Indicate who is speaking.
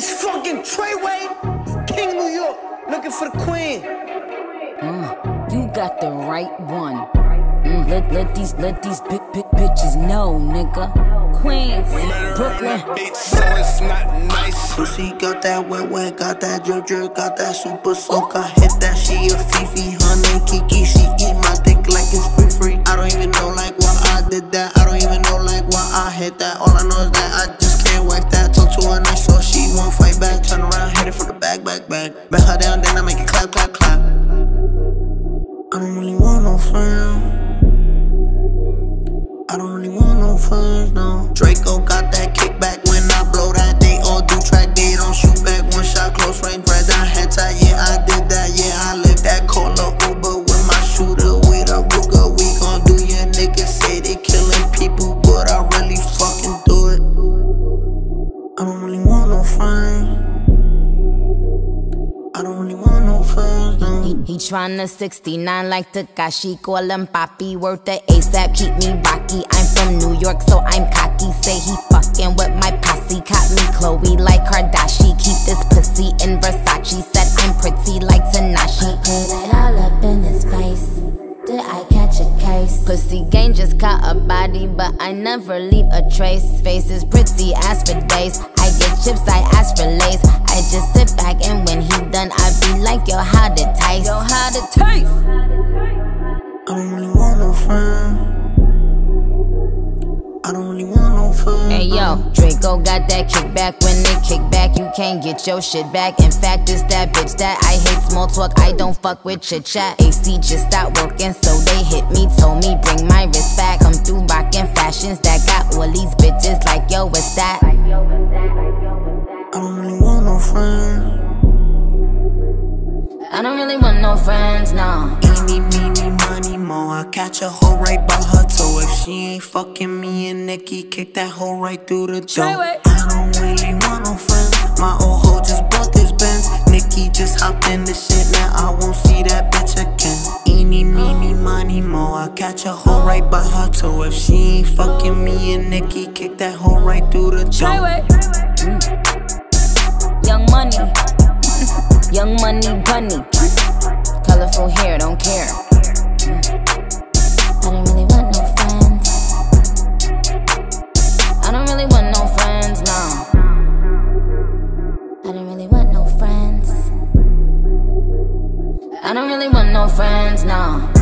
Speaker 1: It's fucking Treyway, King New York, looking for the queen.
Speaker 2: Uh, you got the right one. Mm, let, let these let these big big bitches know, nigga. Queens, Brooklyn.
Speaker 1: so it's not nice.
Speaker 3: Pussy got that wet wet, got that drip drip, got that super soak. I hit that, she a Fifi, honey Kiki. She eat my I don't really want no friends, no. He,
Speaker 2: he tryna 69 like Tekashi, call him Papi, worth the ASAP, keep me rocky. I'm from New York, so I'm cocky. Say he fucking with my posse, caught me Chloe like Kardashian. Keep this pussy in Versace, said I'm pretty like Tanashi.
Speaker 4: Put it all up in his face. Did I catch a case?
Speaker 2: Pussy gang just caught a body, but I never leave a trace. Face is pretty as for days. I get chips, I ask for lace. I just sit back and when he done, I be like, yo, how it taste? Yo,
Speaker 4: how it taste?
Speaker 3: I don't really want no friends. I don't really want no friends. Hey yo,
Speaker 2: Draco got that kickback. When they kick back, you can't get your shit back. In fact, it's that bitch that I hate small talk. I don't fuck with chit chat. AC just stopped working, so they hit me. Told me bring my wrist back. Come through rockin' fashions that got all these bitches like yo, what's that?
Speaker 3: No friends.
Speaker 2: I don't really want no friends, no.
Speaker 3: Eeny, meeny, money, mo. I catch a hoe right by her toe. If she ain't fucking me and Nikki, kick that hoe right through the door. I don't really want no friends. My old hoe just bought this Benz. Nikki just hopped in the shit. Now I won't see that bitch again. Eeny, meeny, money, mo. I catch a hoe right by her toe. If she ain't fucking me and Nikki, kick that hoe right through the door.
Speaker 2: money bunny. Colorful hair, don't care. I don't really want no friends. I don't really want no friends, no. I don't really want no friends. I don't really want no friends, no.